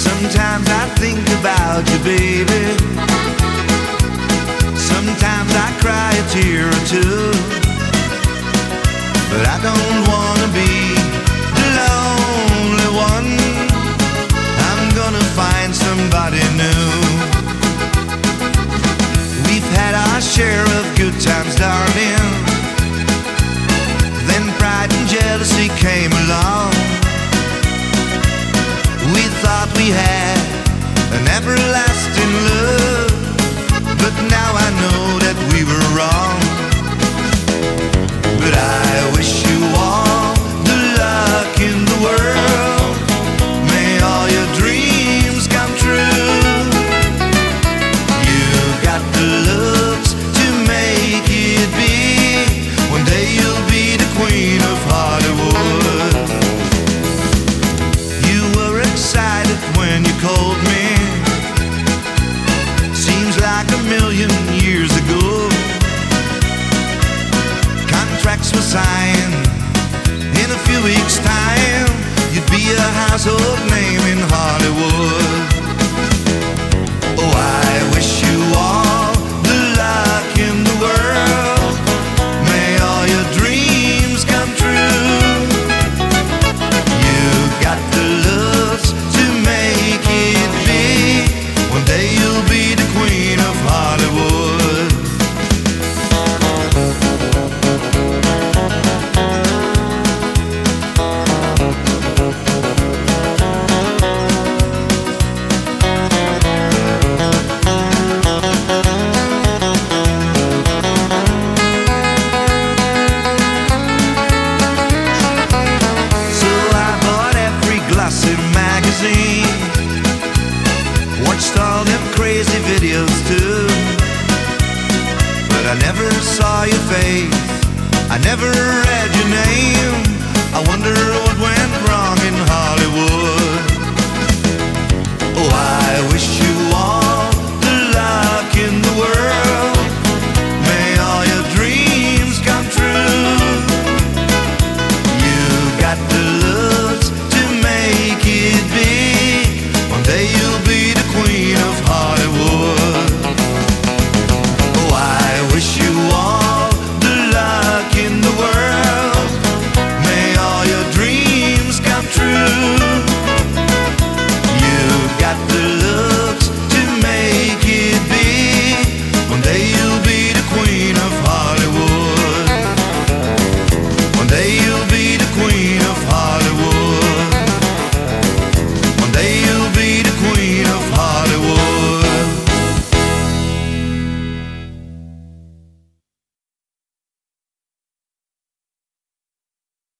Sometimes I think about you, baby. Sometimes I cry a tear or two. But I don't wanna be the lonely one. I'm gonna find somebody new. We've had our share of good times, darling. Then pride and jealousy came magazine. Watched all them crazy videos too. But I never saw your face. I never read your name. I wonder what went.